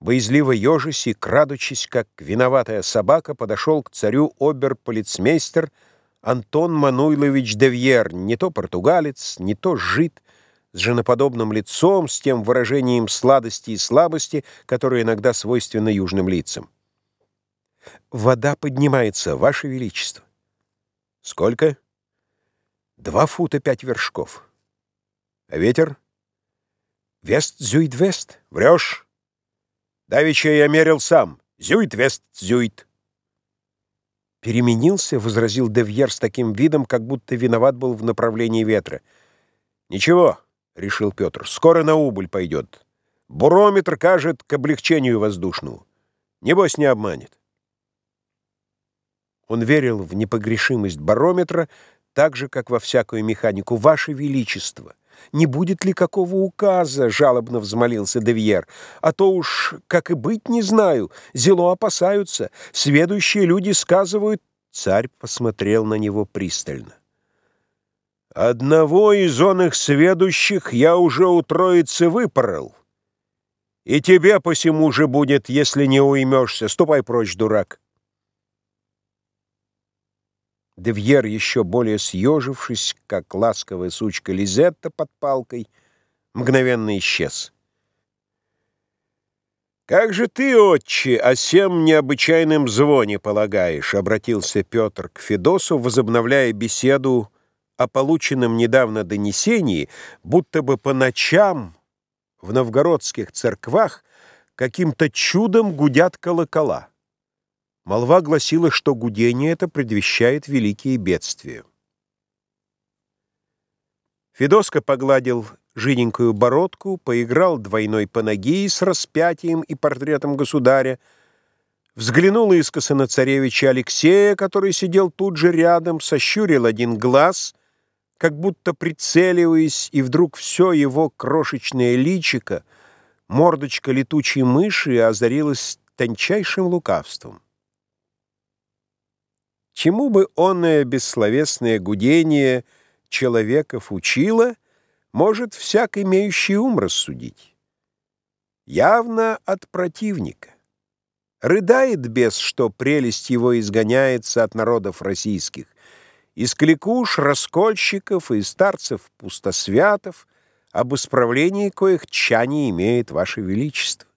Боязливо ежась и крадучись, как виноватая собака, подошел к царю обер-полицмейстер Антон Мануйлович Девьер, не то португалец, не то жид, с женоподобным лицом, с тем выражением сладости и слабости, которое иногда свойственно южным лицам. «Вода поднимается, Ваше Величество». «Сколько?» «Два фута пять вершков». «А ветер?» «Вест-зюит-вест». «Врешь?» «Давеча я мерил сам. Зюит-вест-зюит». «Переменился», — возразил Девьер с таким видом, как будто виноват был в направлении ветра. «Ничего», — решил Петр, — «скоро на убыль пойдет. Бурометр кажет к облегчению воздушному. Небось не обманет». Он верил в непогрешимость барометра, так же, как во всякую механику. «Ваше Величество, не будет ли какого указа?» — жалобно взмолился Девьер. «А то уж, как и быть, не знаю. Зело опасаются. Сведущие люди сказывают...» Царь посмотрел на него пристально. «Одного из он их сведущих я уже у троицы выпорол. И тебе посему же будет, если не уймешься. Ступай прочь, дурак». Девьер, еще более съежившись, как ласковая сучка Лизетта под палкой, мгновенно исчез. «Как же ты, отче, о сем необычайном звоне полагаешь?» — обратился Петр к Федосу, возобновляя беседу о полученном недавно донесении, будто бы по ночам в новгородских церквах каким-то чудом гудят колокола. Молва гласила, что гудение это предвещает великие бедствия. Федоска погладил жиденькую бородку, поиграл двойной панагии с распятием и портретом государя, взглянул искоса на царевича Алексея, который сидел тут же рядом, сощурил один глаз, как будто прицеливаясь, и вдруг все его крошечное личико, мордочка летучей мыши озарилась тончайшим лукавством. Чему бы онное бессловесное гудение человеков учило, может всяк имеющий ум рассудить. Явно от противника. Рыдает бес, что прелесть его изгоняется от народов российских, из кликуш, раскольщиков и старцев-пустосвятов, об исправлении коих чани имеет Ваше Величество.